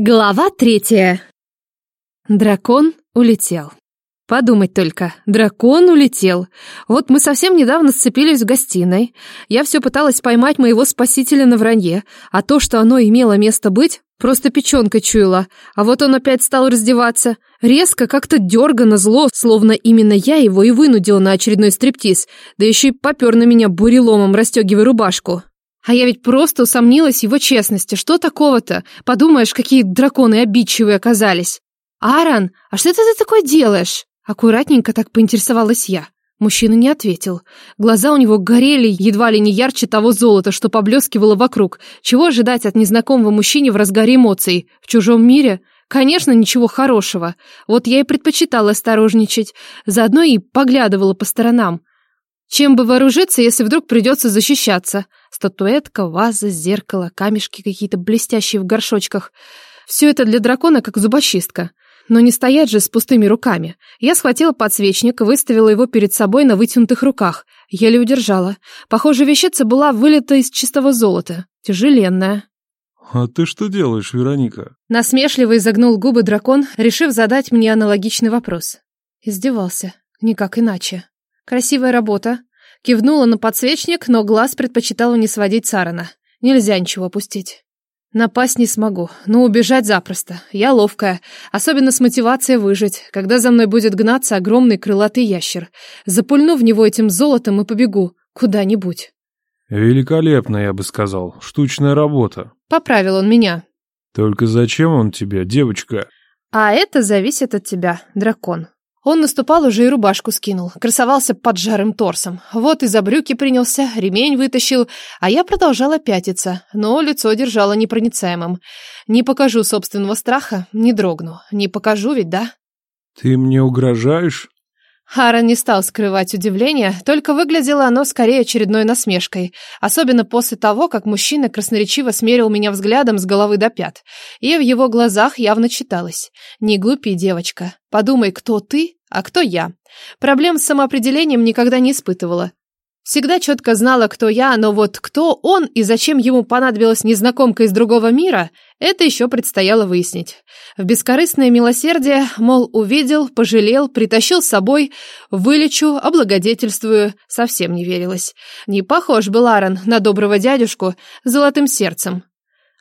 Глава третья. Дракон улетел. Подумать только, дракон улетел. Вот мы совсем недавно сцепились в гостиной. Я все пыталась поймать моего спасителя на вранье, а то, что оно имело место быть, просто печенкой чуяла. А вот он опять стал раздеваться. Резко, как-то дергано, зло, словно именно я его и вынудила на очередной стриптиз, да еще и попер на меня буреломом, расстегивая рубашку. А я ведь просто усомнилась в его честности. Что такого-то? Подумаешь, какие драконы обидчивые оказались. «Аарон, а что ты такое делаешь?» Аккуратненько так поинтересовалась я. Мужчина не ответил. Глаза у него горели едва ли не ярче того золота, что поблескивало вокруг. Чего ожидать от незнакомого мужчины в разгаре эмоций? В чужом мире? Конечно, ничего хорошего. Вот я и предпочитала осторожничать. Заодно и поглядывала по сторонам. Чем бы вооружиться, если вдруг придется защищаться? Статуэтка, ваза, зеркало, камешки какие-то блестящие в горшочках. Все это для дракона как зубочистка. Но не стоять же с пустыми руками. Я схватила подсвечник, выставила его перед собой на вытянутых руках. Еле удержала. Похоже, вещица была вылита из чистого золота. Тяжеленная. «А ты что делаешь, Вероника?» Насмешливо изогнул губы дракон, решив задать мне аналогичный вопрос. Издевался. Никак иначе. Красивая работа. Кивнула на подсвечник, но глаз предпочитала не сводить Сарана. Нельзя ничего опустить. Напасть не смогу, но убежать запросто. Я ловкая, особенно с мотивацией выжить, когда за мной будет гнаться огромный крылатый ящер. Запульну в него этим золотом и побегу куда-нибудь. Великолепно, я бы сказал. Штучная работа. Поправил он меня. Только зачем он тебе, девочка? А это зависит от тебя, дракон. Он наступал уже и рубашку скинул, красовался под жарым торсом. Вот и за брюки принялся, ремень вытащил, а я продолжала пятиться, но лицо держала непроницаемым. Не покажу собственного страха, не дрогну. Не покажу ведь, да? Ты мне угрожаешь? Аарон не стал скрывать удивление, только выглядело оно скорее очередной насмешкой, особенно после того, как мужчина красноречиво смерил меня взглядом с головы до пят. И в его глазах явно читалось. «Не глупи, девочка. Подумай, кто ты, а кто я. Проблем с самоопределением никогда не испытывала. Всегда четко знала, кто я, но вот кто он и зачем ему понадобилась незнакомка из другого мира, это еще предстояло выяснить. В бескорыстное милосердие, мол, увидел, пожалел, притащил с собой, вылечу, облагодетельствую, совсем не верилось. Не похож был Аарон на доброго дядюшку с золотым сердцем.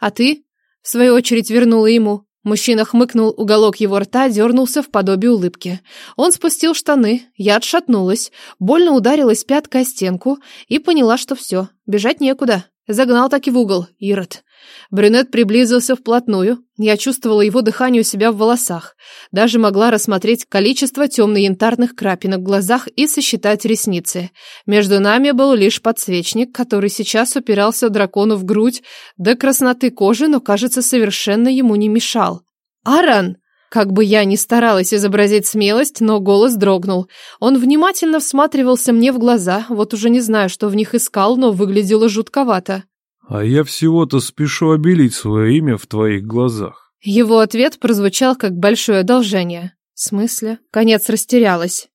А ты? В свою очередь вернула ему. Мужчина хмыкнул, уголок его рта дернулся в подобие улыбки. Он спустил штаны, я отшатнулась, больно ударилась пяткой о стенку и поняла, что все, бежать некуда. Загнал таки в угол, Ирод. Брюнет приблизился вплотную. Я чувствовала его дыхание у себя в волосах. Даже могла рассмотреть количество темно-янтарных крапинок в глазах и сосчитать ресницы. Между нами был лишь подсвечник, который сейчас упирался дракону в грудь до красноты кожи, но, кажется, совершенно ему не мешал. «Аран!» Как бы я ни старалась изобразить смелость, но голос дрогнул. Он внимательно всматривался мне в глаза, вот уже не знаю, что в них искал, но выглядело жутковато. «А я всего-то спешу обелить свое имя в твоих глазах». Его ответ прозвучал как большое одолжение. В смысле? Конец растерялась.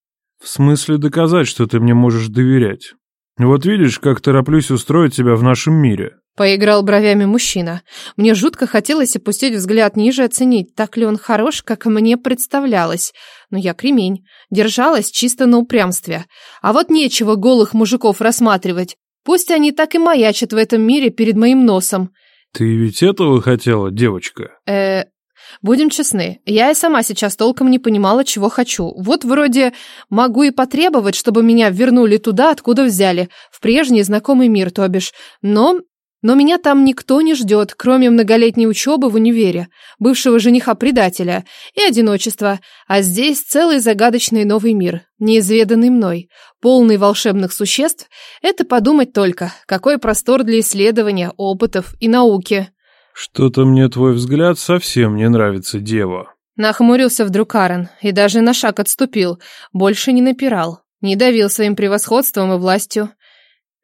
В смысле доказать, что ты мне можешь доверять. Вот видишь, как тороплюсь устроить тебя в нашем мире. Поиграл бровями мужчина. Мне жутко хотелось опустить взгляд ниже, оценить, так ли он хорош, как мне представлялось. Но я кремень. Держалась чисто на упрямстве. А вот нечего голых мужиков рассматривать. Пусть они так и маячат в этом мире перед моим носом. Ты ведь этого хотела, девочка? Э, Будем честны, я и сама сейчас толком не понимала, чего хочу. Вот вроде могу и потребовать, чтобы меня вернули туда, откуда взяли, в прежний знакомый мир, то бишь. Но но меня там никто не ждет, кроме многолетней учебы в универе, бывшего жениха-предателя и одиночества. А здесь целый загадочный новый мир, неизведанный мной, полный волшебных существ. Это подумать только, какой простор для исследования, опытов и науки. Что-то мне твой взгляд совсем не нравится, дева. Нахмурился вдруг Аарон и даже на шаг отступил, больше не напирал, не давил своим превосходством и властью.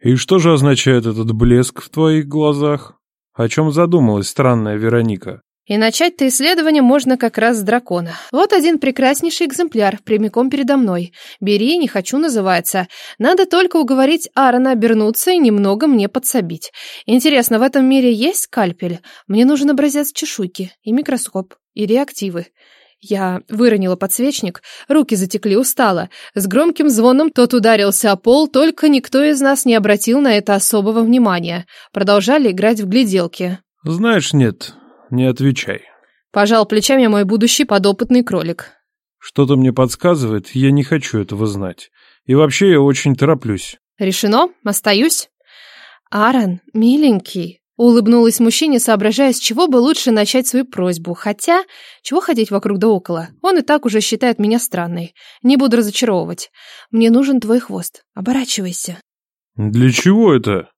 «И что же означает этот блеск в твоих глазах? О чем задумалась странная Вероника?» И начать-то исследование можно как раз с дракона. Вот один прекраснейший экземпляр, прямиком передо мной. Бери, не хочу, называется. Надо только уговорить Аарона обернуться и немного мне подсобить. Интересно, в этом мире есть скальпель? Мне нужен образец чешуйки и микроскоп, и реактивы. Я выронила подсвечник, руки затекли устало. С громким звоном тот ударился о пол, только никто из нас не обратил на это особого внимания. Продолжали играть в гляделки. Знаешь, нет, не отвечай. Пожал плечами мой будущий подопытный кролик. Что-то мне подсказывает, я не хочу этого знать. И вообще я очень тороплюсь. Решено? Остаюсь? Аарон, миленький, улыбнулась мужчине, соображая, с чего бы лучше начать свою просьбу. Хотя, чего ходить вокруг да около? Он и так уже считает меня странной. Не буду разочаровывать. Мне нужен твой хвост. Оборачивайся. Для чего это?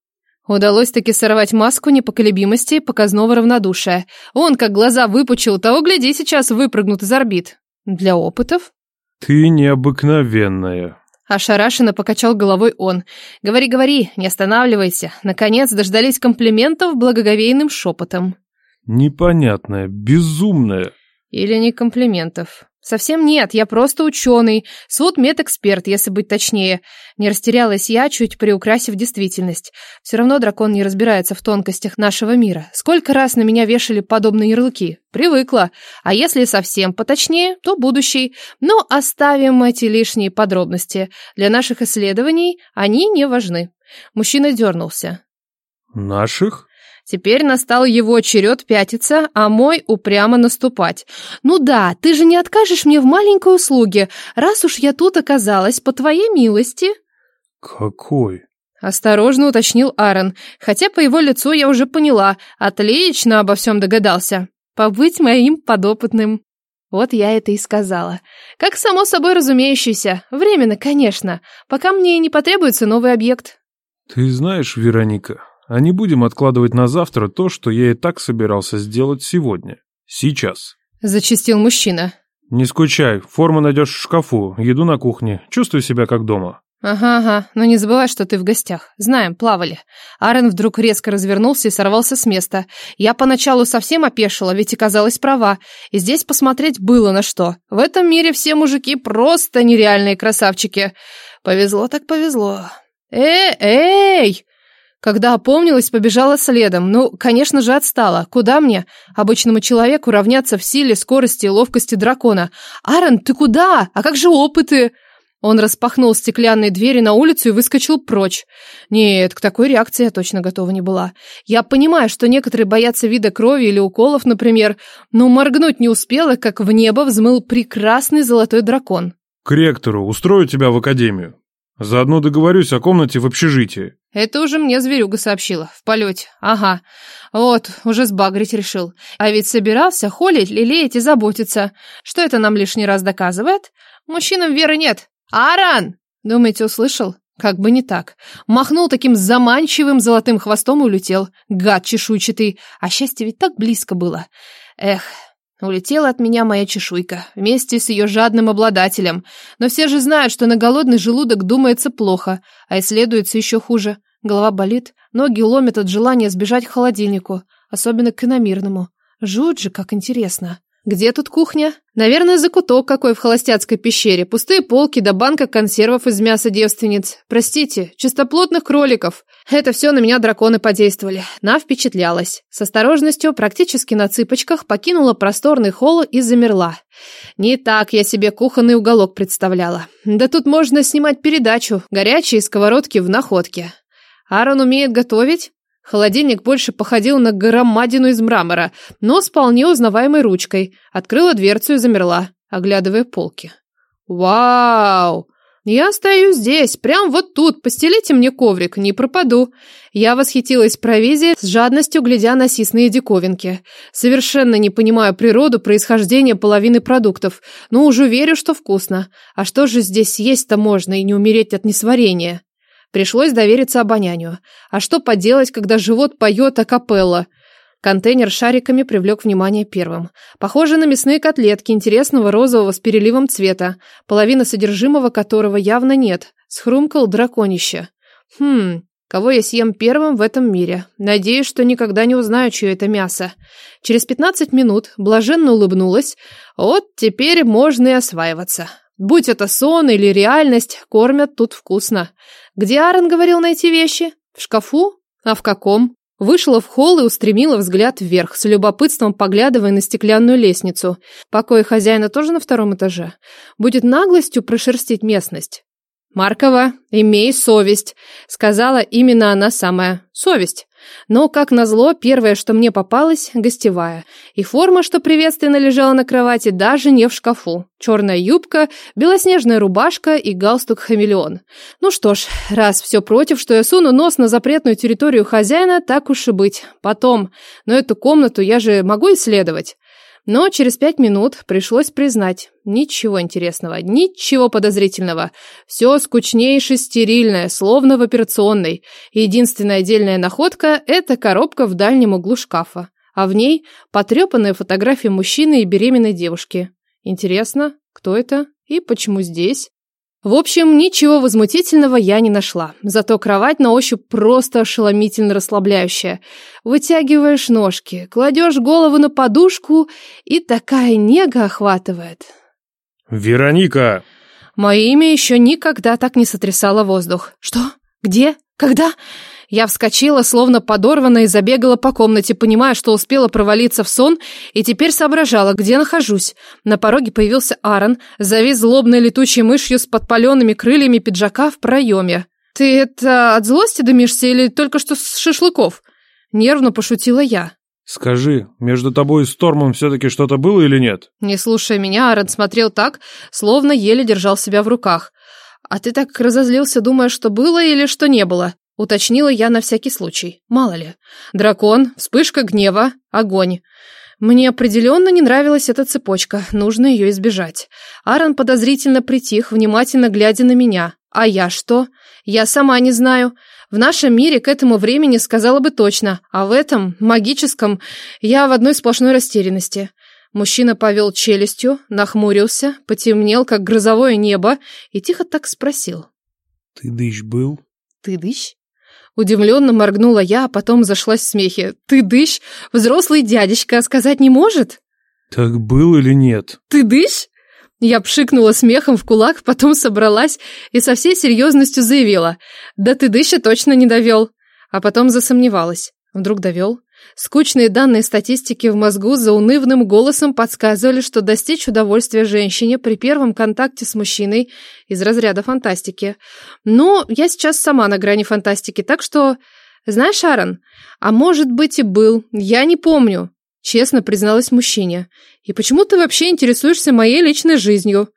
Удалось таки сорвать маску непоколебимости и показного равнодушия. Он, как глаза выпучил, того гляди, сейчас выпрыгнут из орбит. Для опытов? Ты необыкновенная. Ошарашенно покачал головой он. «Говори, говори, не останавливайся». Наконец дождались комплиментов благоговейным шепотом. Непонятная, безумная. Или не комплиментов. Совсем нет, я просто ученый, суд-медэксперт, если быть точнее. Не растерялась я, чуть приукрасив действительность. Все равно дракон не разбирается в тонкостях нашего мира. Сколько раз на меня вешали подобные ярлыки? Привыкла. А если совсем поточнее, то будущий. Но оставим эти лишние подробности. Для наших исследований они не важны. Мужчина дернулся. Наших? Теперь настал его черед пятиться, а мой упрямо наступать. «Ну да, ты же не откажешь мне в маленькой услуге, раз уж я тут оказалась, по твоей милости». «Какой?» Осторожно уточнил Аарон, хотя по его лицу я уже поняла, отлично обо всем догадался. Побыть моим подопытным. Вот я это и сказала. Как само собой разумеющееся, временно, конечно, пока мне не потребуется новый объект. Ты знаешь, Вероника, а не будем откладывать на завтра то, что я и так собирался сделать сегодня. Сейчас. Зачистил мужчина. Не скучай, форму найдешь в шкафу, еду на кухне, чувствую себя как дома. Ага, ага, но не забывай, что ты в гостях. Знаем, плавали. Арен вдруг резко развернулся и сорвался с места. Я поначалу совсем опешила, ведь оказалась права. И здесь посмотреть было на что. В этом мире все мужики просто нереальные красавчики. Повезло так повезло. Эй, эй! Когда опомнилась, побежала следом. Ну, конечно же, отстала. Куда мне, обычному человеку, равняться в силе, скорости и ловкости дракона? Аарон, ты куда? А как же опыты? Он распахнул стеклянные двери на улицу и выскочил прочь. Нет, к такой реакции я точно готова не была. Я понимаю, что некоторые боятся вида крови или уколов, например, но моргнуть не успела, как в небо взмыл прекрасный золотой дракон. К ректору, устрою тебя в академию. Заодно договорюсь о комнате в общежитии. Это уже мне зверюга сообщила. В полете. Ага. Вот, уже сбагрить решил. А ведь собирался холить, лелеять и заботиться. Что это нам лишний раз доказывает? Мужчинам веры нет. Аран! Думаете, услышал? Как бы не так. Махнул таким заманчивым золотым хвостом и улетел. Гад чешуйчатый. А счастье ведь так близко было. Эх, Улетела от меня моя чешуйка, вместе с ее жадным обладателем. Но все же знают, что на голодный желудок думается плохо, а исследуется еще хуже. Голова болит, ноги ломят от желания сбежать к холодильнику, особенно к иномирному. Жуть же, как интересно. Где тут кухня? Наверное, закуток какой в холостяцкой пещере. Пустые полки да банка консервов из мяса девственниц. Простите, чистоплотных кроликов. Это все на меня драконы подействовали. На впечатлялась. С осторожностью, практически на цыпочках, покинула просторный холл и замерла. Не так я себе кухонный уголок представляла. Да тут можно снимать передачу. Горячие сковородки в находке. Аарон умеет готовить? Холодильник больше походил на громадину из мрамора, но с вполне узнаваемой ручкой. Открыла дверцу и замерла, оглядывая полки. «Вау! Я стою здесь, прям вот тут, постелите мне коврик, не пропаду». Я восхитилась провизией, с жадностью глядя на сисные диковинки. Совершенно не понимаю природу происхождения половины продуктов, но уже верю, что вкусно. А что же здесь есть-то можно и не умереть от несварения? Пришлось довериться обонянию. А что поделать, когда живот поет акапелла? Контейнер с шариками привлек внимание первым. Похоже на мясные котлетки интересного розового с переливом цвета, половина содержимого которого явно нет. Схрумкал драконище. Хм, кого я съем первым в этом мире. Надеюсь, что никогда не узнаю, чье это мясо. Через 15 минут блаженно улыбнулась. Вот теперь можно и осваиваться. Будь это сон или реальность, кормят тут вкусно. Где Аарон говорил найти вещи? В шкафу? А в каком? Вышла в холл и устремила взгляд вверх, с любопытством поглядывая на стеклянную лестницу. Покои хозяина тоже на втором этаже. Будет наглостью прошерстить местность. «Маркова, имей совесть», — сказала именно она самая. «Совесть». Но, как назло, первое, что мне попалось, гостевая. И форма, что приветственно лежала на кровати, даже не в шкафу. Черная юбка, белоснежная рубашка и галстук-хамелеон. Ну что ж, раз все против, что я суну нос на запретную территорию хозяина, так уж и быть. Потом. Но эту комнату я же могу исследовать. Но через пять минут пришлось признать, ничего интересного, ничего подозрительного. Все скучнейше стерильное, словно в операционной. Единственная отдельная находка – это коробка в дальнем углу шкафа, а в ней потрепанная фотография мужчины и беременной девушки. Интересно, кто это и почему здесь? В общем, ничего возмутительного я не нашла. Зато кровать на ощупь просто ошеломительно расслабляющая. Вытягиваешь ножки, кладешь голову на подушку, и такая нега охватывает. «Вероника!» Мое имя еще никогда так не сотрясало воздух. «Что? Где? Когда?» Я вскочила, словно подорванная, и забегала по комнате, понимая, что успела провалиться в сон, и теперь соображала, где нахожусь. На пороге появился Аарон, завис злобной летучей мышью с подпаленными крыльями пиджака в проеме. «Ты это от злости дымишься или только что с шашлыков?» Нервно пошутила я. «Скажи, между тобой и Стормом все-таки что-то было или нет?» Не слушая меня, Аарон смотрел так, словно еле держал себя в руках. «А ты так разозлился, думая, что было или что не было?» Уточнила я на всякий случай. Мало ли. Дракон, вспышка гнева, огонь. Мне определенно не нравилась эта цепочка, нужно ее избежать. Аарон подозрительно притих, внимательно глядя на меня. А я что? Я сама не знаю. В нашем мире к этому времени сказала бы точно, а в этом, магическом, я в одной сплошной растерянности. Мужчина повел челюстью, нахмурился, потемнел, как грозовое небо, и тихо так спросил. «Ты дыщ был?» «Ты дыщ?» Удивленно моргнула я, а потом зашлась в смехе. «Ты дыщ? Взрослый дядечка сказать не может?» «Так был или нет?» «Ты дыщ?» Я пшикнула смехом в кулак, потом собралась и со всей серьезностью заявила. «Да ты дыща точно не довел». А потом засомневалась. Вдруг довел? Скучные данные статистики в мозгу за унывным голосом подсказывали, что достичь удовольствия женщине при первом контакте с мужчиной из разряда фантастики. Но я сейчас сама на грани фантастики, так что... Знаешь, Аарон, а может быть и был, я не помню, честно призналась мужчине. И почему ты вообще интересуешься моей личной жизнью?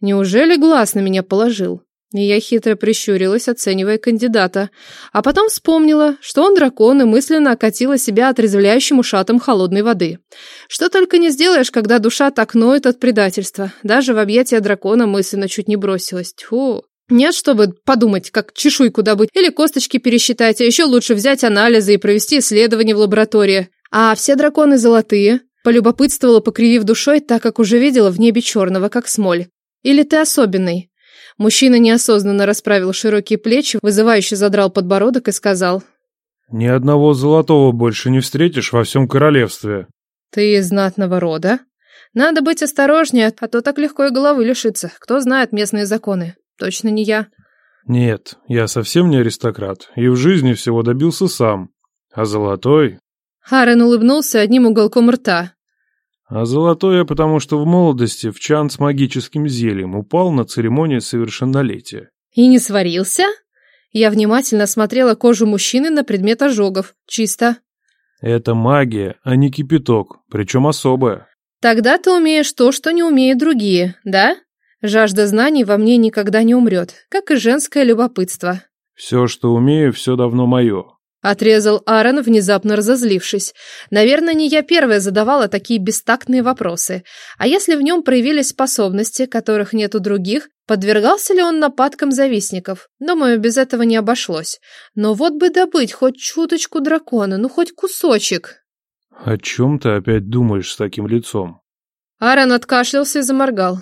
Неужели глаз на меня положил? Я хитро прищурилась, оценивая кандидата. А потом вспомнила, что он дракон, и мысленно окатила себя отрезвляющим ушатом холодной воды. Что только не сделаешь, когда душа так ноет от предательства. Даже в объятия дракона мысленно чуть не бросилась. Тьфу. Нет, чтобы подумать, как чешуйку добыть, или косточки пересчитать, а еще лучше взять анализы и провести исследования в лаборатории. А все драконы золотые. Полюбопытствовала, покривив душой, так как уже видела в небе черного, как смоль. Или ты особенный? Мужчина неосознанно расправил широкие плечи, вызывающе задрал подбородок и сказал. «Ни одного золотого больше не встретишь во всем королевстве». «Ты из знатного рода? Надо быть осторожнее, а то так легко и головы лишиться. Кто знает местные законы? Точно не я». «Нет, я совсем не аристократ, и в жизни всего добился сам. А золотой...» Харен улыбнулся одним уголком рта. А золотое, потому что в молодости в чан с магическим зельем упал на церемонии совершеннолетия. И не сварился? Я внимательно смотрела кожу мужчины на предмет ожогов. Чисто. Это магия, а не кипяток, причем особая. Тогда ты умеешь то, что не умеют другие, да? Жажда знаний во мне никогда не умрет, как и женское любопытство. Все, что умею, все давно мое. Отрезал Аарон, внезапно разозлившись. Наверное, не я первая задавала такие бестактные вопросы. А если в нем проявились способности, которых нет у других, подвергался ли он нападкам завистников? Думаю, без этого не обошлось. Но вот бы добыть хоть чуточку дракона, ну хоть кусочек. О чем ты опять думаешь с таким лицом? Аарон откашлялся и заморгал.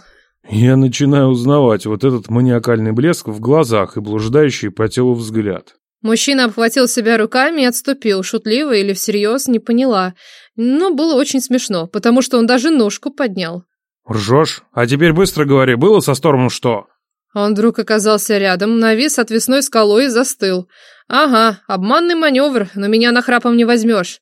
Я начинаю узнавать вот этот маниакальный блеск в глазах и блуждающий по телу взгляд. Мужчина обхватил себя руками и отступил, шутливо или всерьез, не поняла. Но было очень смешно, потому что он даже ножку поднял. «Ржешь? А теперь быстро говори, было со Стормом что?» Он вдруг оказался рядом, навис отвесной скалой и застыл. «Ага, обманный маневр, но меня нахрапом не возьмешь».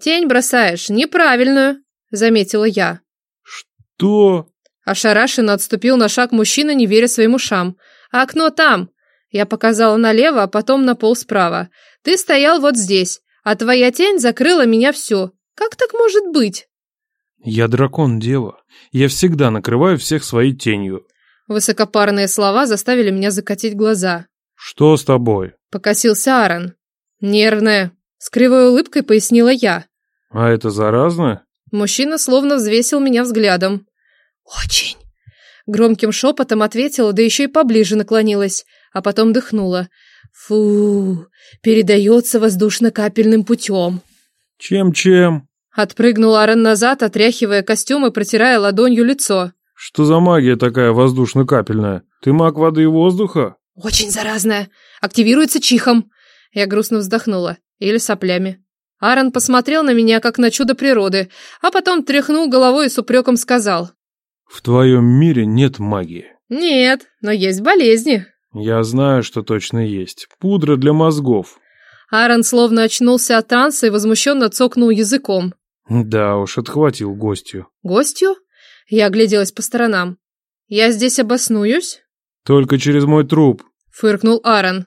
«Тень бросаешь, неправильную», — заметила я. «Что?» Ошарашенно отступил на шаг мужчина, не веря своим ушам. «А окно там!» Я показала налево, а потом на пол справа. «Ты стоял вот здесь, а твоя тень закрыла меня все. Как так может быть?» «Я дракон, дева. Я всегда накрываю всех своей тенью». Высокопарные слова заставили меня закатить глаза. «Что с тобой?» Покосился Аарон. «Нервная». С кривой улыбкой пояснила я. «А это заразно?» Мужчина словно взвесил меня взглядом. «Очень». Громким шепотом ответила, да еще и поближе наклонилась, а потом дыхнула. «Фу, передается воздушно-капельным путем». «Чем-чем?» Отпрыгнул Аарон назад, отряхивая костюм и протирая ладонью лицо. «Что за магия такая воздушно-капельная? Ты маг воды и воздуха?» «Очень заразная. Активируется чихом». Я грустно вздохнула. Или соплями. Аарон посмотрел на меня, как на чудо природы, а потом тряхнул головой и с упреком сказал. «В твоем мире нет магии». «Нет, но есть болезни». «Я знаю, что точно есть. Пудра для мозгов». Аарон словно очнулся от транса и возмущенно цокнул языком. Да уж, отхватил гостью. «Гостью?» Я огляделась по сторонам. «Я здесь обоснуюсь?» «Только через мой труп», — фыркнул Аарон.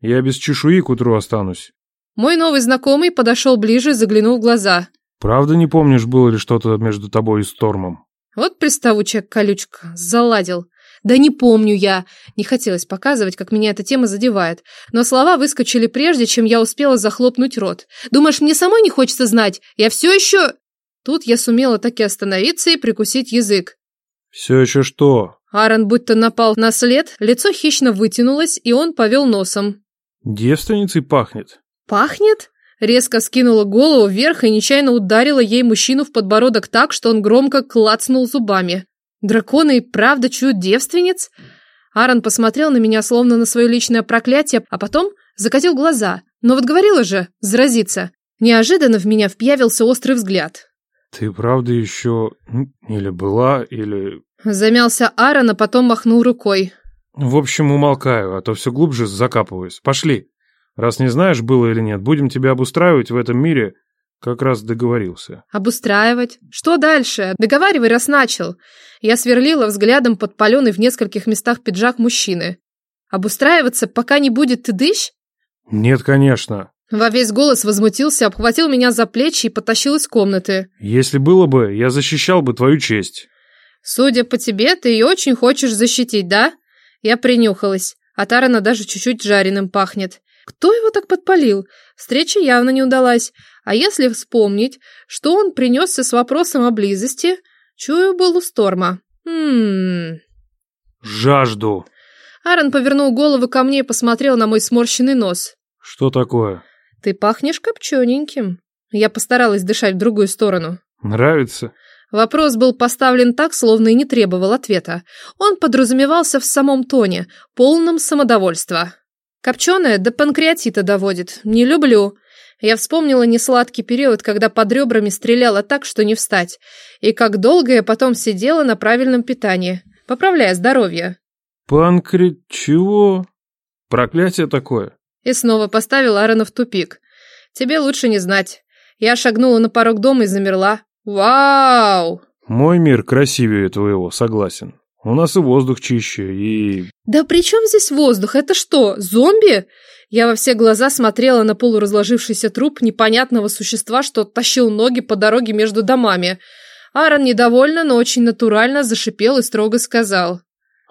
«Я без чешуи к утру останусь». Мой новый знакомый подошел ближе и заглянул в глаза. «Правда не помнишь, было ли что-то между тобой и Стормом?» Вот приставучая колючка, заладил. Да не помню я. Не хотелось показывать, как меня эта тема задевает. Но слова выскочили прежде, чем я успела захлопнуть рот. Думаешь, мне самой не хочется знать? Я все еще... Тут я сумела таки остановиться и прикусить язык. «Все еще что?» Аарон будто напал на след, лицо хищно вытянулось, и он повел носом. «Девственницей пахнет». «Пахнет?» Резко скинула голову вверх и нечаянно ударила ей мужчину в подбородок так, что он громко клацнул зубами. «Драконы и правда чуют девственниц?» Аарон посмотрел на меня, словно на свое личное проклятие, а потом закатил глаза. Но вот говорила же, заразиться. Неожиданно в меня впьявился острый взгляд. «Ты правда еще... или была, или...» Замялся Аарон, а потом махнул рукой. «В общем, умолкаю, а то все глубже закапываюсь. Пошли. Раз не знаешь, было или нет, будем тебя обустраивать в этом мире, как раз договорился». «Обустраивать? Что дальше? Договаривай, раз начал». Я сверлила взглядом подпаленный в нескольких местах пиджак мужчины. «Обустраиваться, пока не будет ты дышь?» «Нет, конечно». Во весь голос возмутился, обхватил меня за плечи и потащил из комнаты. «Если было бы, я защищал бы твою честь». «Судя по тебе, ты ее очень хочешь защитить, да?» Я принюхалась. От Аарона даже чуть-чуть жареным пахнет. Кто его так подпалил? Встреча явно не удалась. А если вспомнить, что он принесся с вопросом о близости, чую был у Сторма. Хм. Жажду. Аарон повернул голову ко мне и посмотрел на мой сморщенный нос. Что такое? Ты пахнешь копчененьким. Я постаралась дышать в другую сторону. Нравится? Вопрос был поставлен так, словно и не требовал ответа. Он подразумевался в самом тоне, полном самодовольства. Копченое до панкреатита доводит. Не люблю. Я вспомнила несладкий период, когда под ребрами стреляла так, что не встать. И как долго я потом сидела на правильном питании, поправляя здоровье. Панкре... чего? Проклятие такое. И снова поставила Аарона в тупик. Тебе лучше не знать. Я шагнула на порог дома и замерла. Вау! Мой мир красивее твоего, согласен. У нас и воздух чище, и... Да при чем здесь воздух? Это что, зомби? Я во все глаза смотрела на полуразложившийся труп непонятного существа, что тащил ноги по дороге между домами. Аарон недовольно, но очень натурально зашипел и строго сказал.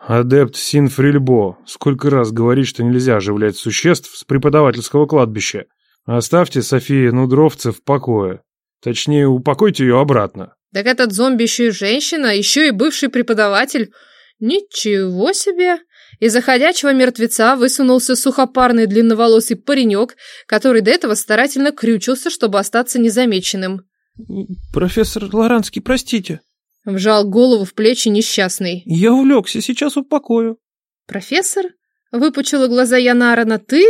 «Адепт Синфрильбо, сколько раз говорит, что нельзя оживлять существ с преподавательского кладбища. Оставьте Софии Нудровце в покое. Точнее, упокойте ее обратно». Так этот зомби еще и женщина, еще и бывший преподаватель. Ничего себе! Из заходящего мертвеца высунулся сухопарный длинноволосый паренек, который до этого старательно крючился, чтобы остаться незамеченным. «Профессор Лоранский, простите». Вжал голову в плечи несчастный. «Я увлекся, сейчас упокою». «Профессор?» Выпучила глаза Янарана. «Ты?»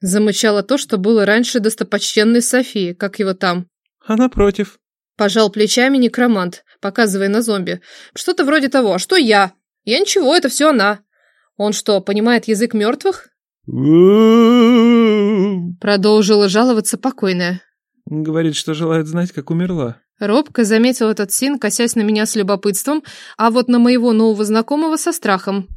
Замычало то, что было раньше достопочтенной Софии, как его там. Она против. Пожал плечами некромант, показывая на зомби. Что-то вроде того. А что я? Я ничего, это все она. Он что, понимает язык мертвых? Продолжила жаловаться покойная. Говорит, что желает знать, как умерла. Робко заметил этот син, косясь на меня с любопытством, а вот на моего нового знакомого со страхом.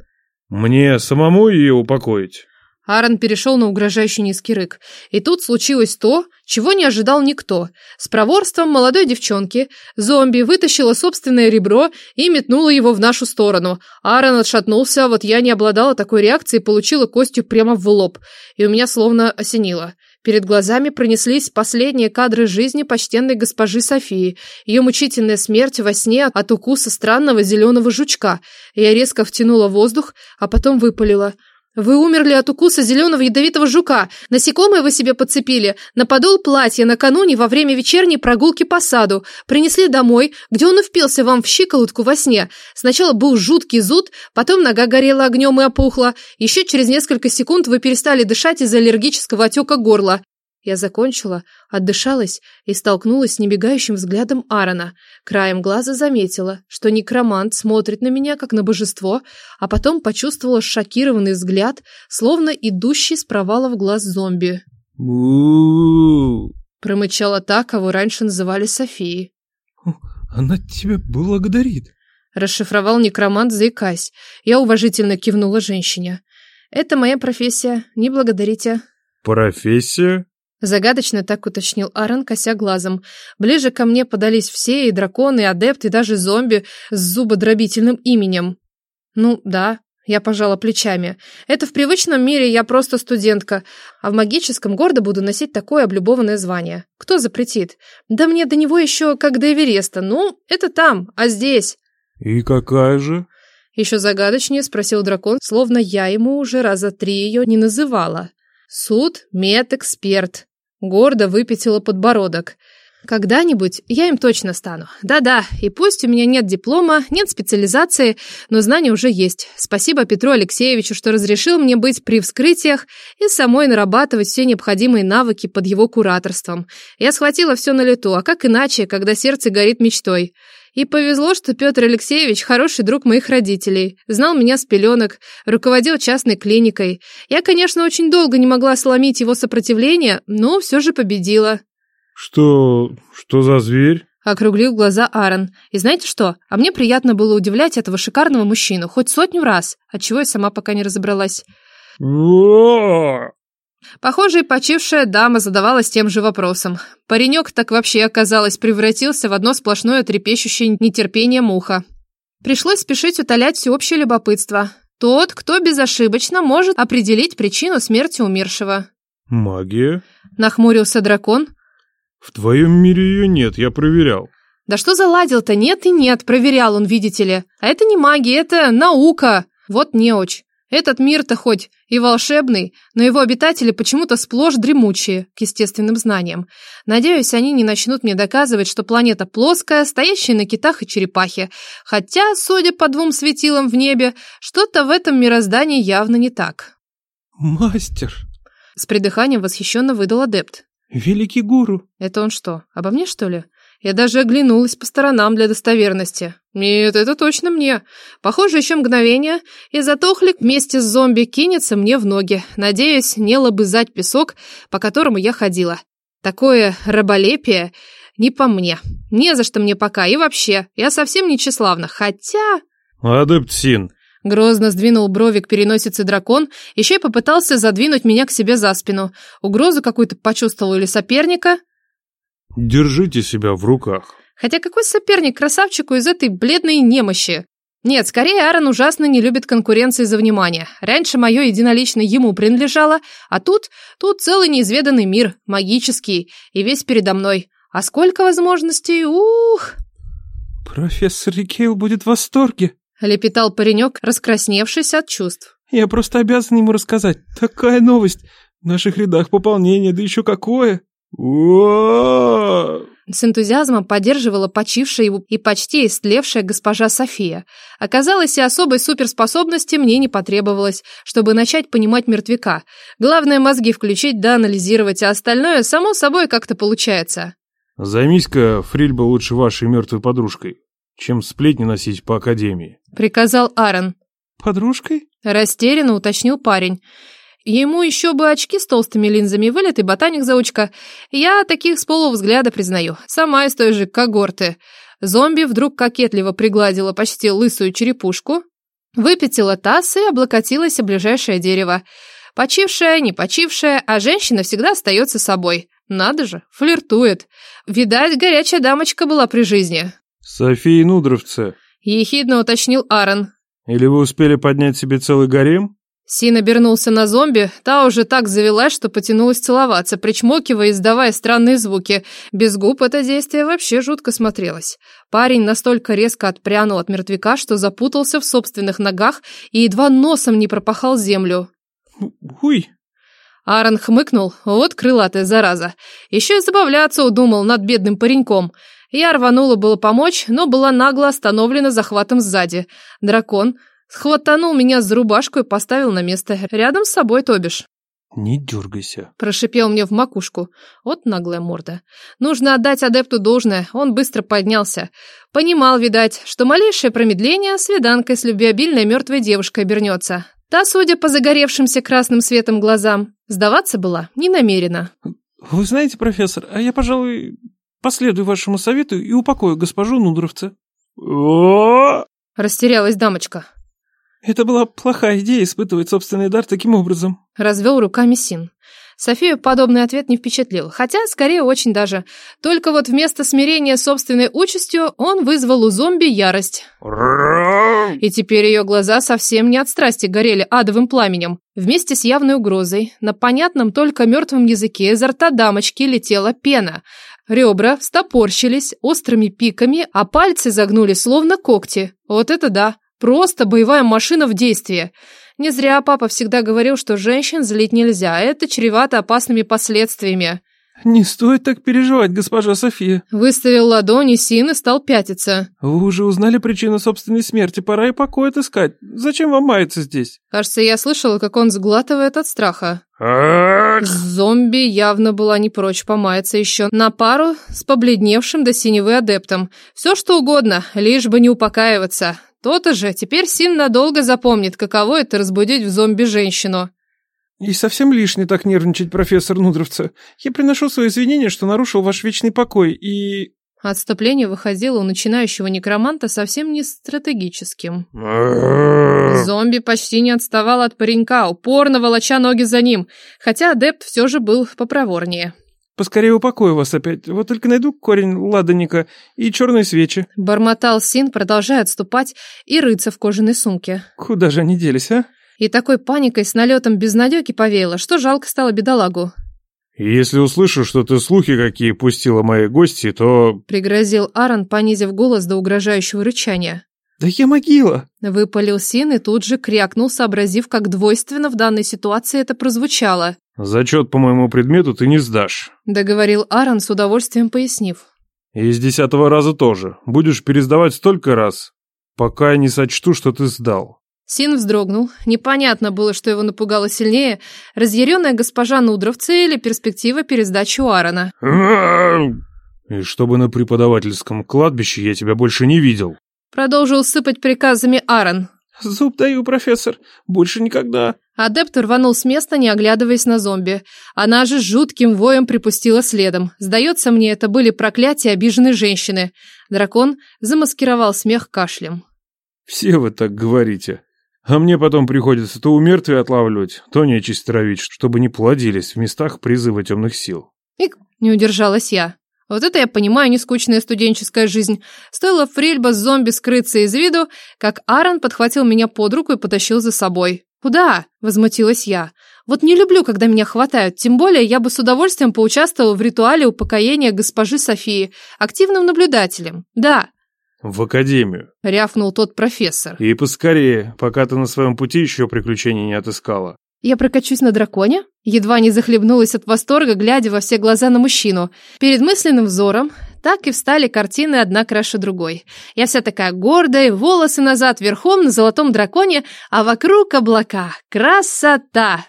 «Мне самому ее упокоить?» Аарон перешел на угрожающий низкий рык. И тут случилось то, чего не ожидал никто. С проворством молодой девчонки зомби вытащила собственное ребро и метнула его в нашу сторону. Аарон отшатнулся, а вот я не обладала такой реакцией и получила костью прямо в лоб. И у меня словно осенило. Перед глазами пронеслись последние кадры жизни почтенной госпожи Софии, ее мучительная смерть во сне от укуса странного зеленого жучка. Я резко втянула воздух, а потом выпалила. «Вы умерли от укуса зеленого ядовитого жука. Насекомое вы себе подцепили. На подол платья накануне во время вечерней прогулки по саду. Принесли домой, где он и впился вам в щиколотку во сне. Сначала был жуткий зуд, потом нога горела огнем и опухла. Еще через несколько секунд вы перестали дышать из-за аллергического отека горла. Я закончила, отдышалась и столкнулась с небегающим взглядом Аарона. Краем глаза заметила, что некромант смотрит на меня, как на божество, а потом почувствовала шокированный взгляд, словно идущий с провала в глаз зомби. Промычала та, кого раньше называли Софией. «Она тебя благодарит», — расшифровал некромант, заикаясь. Я уважительно кивнула женщине. «Это моя профессия, не благодарите». «Профессия?» Загадочно так уточнил Аарон, кося глазом. Ближе ко мне подались все, и драконы, и адепты, и даже зомби с зубодробительным именем. Ну, да, я пожала плечами. Это в привычном мире я просто студентка, а в магическом гордо буду носить такое облюбованное звание. Кто запретит? Да мне до него еще как до Эвереста. Ну, это там, а здесь... И какая же? Еще загадочнее спросил дракон, словно я ему уже раза три ее не называла. Суд, медэксперт. Гордо выпятила подбородок. Когда-нибудь я им точно стану. Да-да, и пусть у меня нет диплома, нет специализации, но знания уже есть. Спасибо Петру Алексеевичу, что разрешил мне быть при вскрытиях и самой нарабатывать все необходимые навыки под его кураторством. Я схватила все на лету, а как иначе, когда сердце горит мечтой? И повезло, что Петр Алексеевич хороший друг моих родителей, знал меня с пеленок, руководил частной клиникой. Я, конечно, очень долго не могла сломить его сопротивление, но все же победила. «Что... что за зверь?» Округлил глаза Аарон. И знаете что? А мне приятно было удивлять этого шикарного мужчину хоть сотню раз, отчего я сама пока не разобралась. Похоже, и почившая дама задавалась тем же вопросом. Паренек так вообще, оказалось, превратился в одно сплошное трепещущее нетерпение муха. Пришлось спешить утолять всеобщее любопытство. Тот, кто безошибочно может определить причину смерти умершего. «Магия?» – нахмурился дракон. «В твоем мире ее нет, я проверял». «Да что заладил-то? Нет и нет, проверял он, видите ли. А это не магия, это наука. Вот неуч. Этот мир-то хоть и волшебный, но его обитатели почему-то сплошь дремучие к естественным знаниям. Надеюсь, они не начнут мне доказывать, что планета плоская, стоящая на китах и черепахе. Хотя, судя по двум светилам в небе, что-то в этом мироздании явно не так. «Мастер!» С придыханием восхищенно выдал адепт. «Великий гуру!» «Это он что, обо мне, что ли?» Я даже оглянулась по сторонам для достоверности. Нет, это точно мне. Похоже, еще мгновение, и затохлик вместе с зомби кинется мне в ноги, надеясь не лобызать песок, по которому я ходила. Такое раболепие не по мне. Не за что мне пока, и вообще, я совсем не тщеславна, хотя... Адепт Син. Грозно сдвинул брови к переносице дракон, еще и попытался задвинуть меня к себе за спину. Угрозу какую-то почувствовал или соперника... Держите себя в руках. Хотя какой соперник красавчику из этой бледной немощи? Нет, скорее Аарон ужасно не любит конкуренции за внимание. Раньше мое единолично ему принадлежало, а тут, тут целый неизведанный мир, магический, и весь передо мной. А сколько возможностей, ух! Профессор Рикейл будет в восторге, лепетал паренек, раскрасневшись от чувств. Я просто обязан ему рассказать. Такая новость. В наших рядах пополнение, да еще какое. С энтузиазмом поддерживала почившая и почти истлевшая госпожа София. Оказалось, и особой суперспособности мне не потребовалось, чтобы начать понимать мертвяка. Главное мозги включить да анализировать, а остальное само собой как-то получается. Займись-ка, Фрильба, лучше вашей мертвой подружкой, чем сплетни носить по академии. Приказал Аарон. Подружкой? Растерянно уточнил парень. Ему еще бы очки с толстыми линзами, вылитый ботаник-заучка. Я таких с полувзгляда признаю. Сама из той же когорты. Зомби вдруг кокетливо пригладила почти лысую черепушку, выпятила таз и облокотилась о ближайшее дерево. Почившая, не почившая, а женщина всегда остается собой. Надо же, флиртует. Видать, горячая дамочка была при жизни. София Нудровце. Ехидно уточнил Аарон. Или вы успели поднять себе целый гарем? Син обернулся на зомби, та уже так завелась, что потянулась целоваться, причмокивая и издавая странные звуки. Без губ это действие вообще жутко смотрелось. Парень настолько резко отпрянул от мертвяка, что запутался в собственных ногах и едва носом не пропахал землю. Уй! Аарон хмыкнул, вот крылатая зараза. Еще и забавляться удумал над бедным пареньком. Я рванула было помочь, но была нагло остановлена захватом сзади. Дракон Схватанул меня за рубашку и поставил на место. Рядом с собой, то бишь. «Не дергайся», – прошипел мне в макушку. Вот наглая морда. Нужно отдать адепту должное, он быстро поднялся. Понимал, видать, что малейшее промедление свиданкой с любвеобильной мертвой девушкой обернется. Та, судя по загоревшимся красным светом глазам, сдаваться была не намерена. «Вы знаете, профессор, а я, пожалуй, последую вашему совету и упокою госпожу Нудровца». «О!» – растерялась дамочка. Это была плохая идея испытывать собственный дар таким образом. Развел руками Син. Софию подобный ответ не впечатлил, хотя, скорее, очень даже. Только вот вместо смирения собственной участью он вызвал у зомби ярость. И теперь ее глаза совсем не от страсти горели адовым пламенем. Вместе с явной угрозой на понятном только мертвом языке изо рта дамочки летела пена. Ребра стопорщились острыми пиками, а пальцы загнули словно когти. Вот это да! Просто боевая машина в действии. Не зря папа всегда говорил, что женщин злить нельзя, это чревато опасными последствиями. «Не стоит так переживать, госпожа София». Выставил ладони Син и стал пятиться. «Вы уже узнали причину собственной смерти, пора и покой отыскать. Зачем вам маяться здесь?» Кажется, я слышала, как он сглатывает от страха. Зомби явно была не прочь помаяться еще на пару с побледневшим до синевы адептом. Все что угодно, лишь бы не упокаиваться. То-то же, теперь Син надолго запомнит, каково это разбудить в зомби женщину. И совсем лишне так нервничать, профессор Нудровца. Я приношу свои извинения, что нарушил ваш вечный покой, и... Отступление выходило у начинающего некроманта совсем не стратегическим. Зомби почти не отставал от паренька, упорно волоча ноги за ним, хотя адепт все же был попроворнее. Поскорее упокою вас опять. Вот только найду корень ладаника и черные свечи. Бормотал Син, продолжая отступать и рыться в кожаной сумке. Куда же они делись, а? И такой паникой с налетом безнадеги повеяло, что жалко стало бедолагу. «Если услышу, что ты слухи какие пустила мои гости, то...» Пригрозил Аарон, понизив голос до угрожающего рычания. «Да я могила!» Выпалил Син и тут же крякнул, сообразив, как двойственно в данной ситуации это прозвучало. «Зачет по моему предмету ты не сдашь», — договорил Аарон с удовольствием пояснив. «И с десятого раза тоже. Будешь пересдавать столько раз, пока я не сочту, что ты сдал». Син вздрогнул. Непонятно было, что его напугало сильнее, разъяренная госпожа Нудровца или перспектива пересдачи у Аарона. «И чтобы на преподавательском кладбище я тебя больше не видел». Продолжил сыпать приказами Аарон. «Зуб даю, профессор. Больше никогда». Адепт рванул с места, не оглядываясь на зомби. Она же жутким воем припустила следом. Сдается мне, это были проклятия обиженной женщины. Дракон замаскировал смех кашлем. «Все вы так говорите. А мне потом приходится то у мертвия отлавливать, то нечисть травить, чтобы не плодились в местах призыва темных сил». Ик, не удержалась я. Вот это я понимаю нескучная студенческая жизнь. Стоило Фрильба с зомби скрыться из виду, как Аарон подхватил меня под руку и потащил за собой. «Куда?» – возмутилась я. «Вот не люблю, когда меня хватают, тем более я бы с удовольствием поучаствовала в ритуале упокоения госпожи Софии, активным наблюдателем. Да». «В академию», – рявкнул тот профессор. «И поскорее, пока ты на своем пути еще приключений не отыскала». Я прокачусь на драконе? Едва не захлебнулась от восторга, глядя во все глаза на мужчину. Перед мысленным взором Так и встали картины одна краше другой. Я вся такая гордая, волосы назад, верхом на золотом драконе, а вокруг облака. Красота!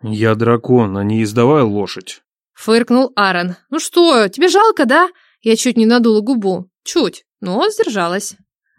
Я дракон, а не издавай лошадь. Фыркнул Аарон. Ну что, тебе жалко, да? Я чуть не надула губу. Чуть, но сдержалась.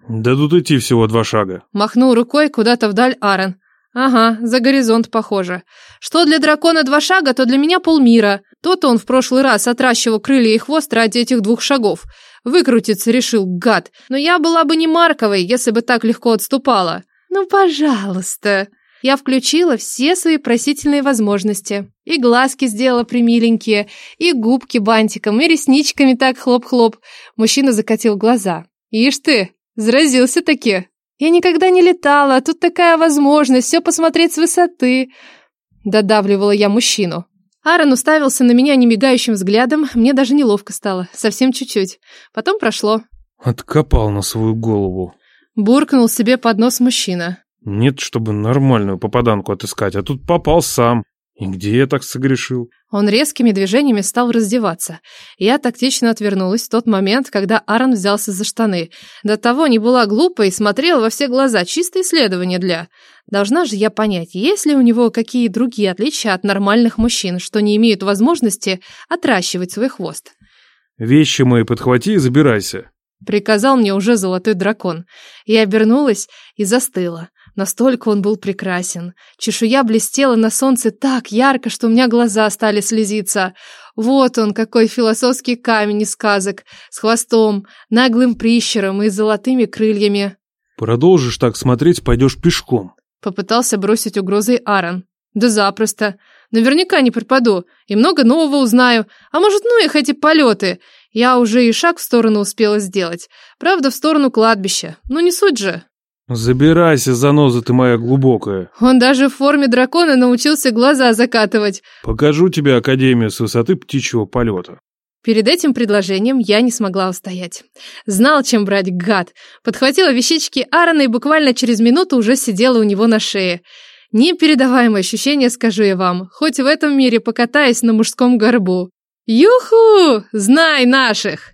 Да тут идти всего два шага. Махнул рукой куда-то вдаль Аарон. Ага, за горизонт похоже. Что для дракона два шага, то для меня полмира. Тот он в прошлый раз отращивал крылья и хвост ради этих двух шагов. Выкрутиться решил, гад. Но я была бы не Марковой, если бы так легко отступала. Ну, пожалуйста. Я включила все свои просительные возможности. И глазки сделала примиленькие, и губки бантиком, и ресничками так хлоп-хлоп. Мужчина закатил глаза. Ишь ты, заразился таки. Я никогда не летала, а тут такая возможность все посмотреть с высоты. Додавливала я мужчину. Аарон уставился на меня немигающим взглядом, мне даже неловко стало, совсем чуть-чуть. Потом прошло. Откопал на свою голову. Буркнул себе под нос мужчина. Нет, чтобы нормальную попаданку отыскать, а тут попал сам. И где я так согрешил? Он резкими движениями стал раздеваться. Я тактично отвернулась в тот момент, когда Аарон взялся за штаны. До того не была глупой и смотрела во все глаза. Чистое исследование для... Должна же я понять, есть ли у него какие другие отличия от нормальных мужчин, что не имеют возможности отращивать свой хвост. «Вещи мои подхвати и забирайся», — приказал мне уже золотой дракон. Я обернулась и застыла. Настолько он был прекрасен. Чешуя блестела на солнце так ярко, что у меня глаза стали слезиться. Вот он, какой философский камень из сказок, с хвостом, наглым прищером и золотыми крыльями. «Продолжишь так смотреть, пойдешь пешком», — попытался бросить угрозой Аарон. «Да запросто. Наверняка не пропаду, и много нового узнаю. А может, ну их эти полеты. Я уже и шаг в сторону успела сделать. Правда, в сторону кладбища. Ну не суть же». «Забирайся, заноза ты моя глубокая!» Он даже в форме дракона научился глаза закатывать. «Покажу тебе Академию с высоты птичьего полета». Перед этим предложением я не смогла устоять. Знал, чем брать гад. Подхватила вещички Аарона и буквально через минуту уже сидела у него на шее. Непередаваемое ощущение, скажу я вам, хоть в этом мире покатаюсь на мужском горбу. Юху! Знай наших!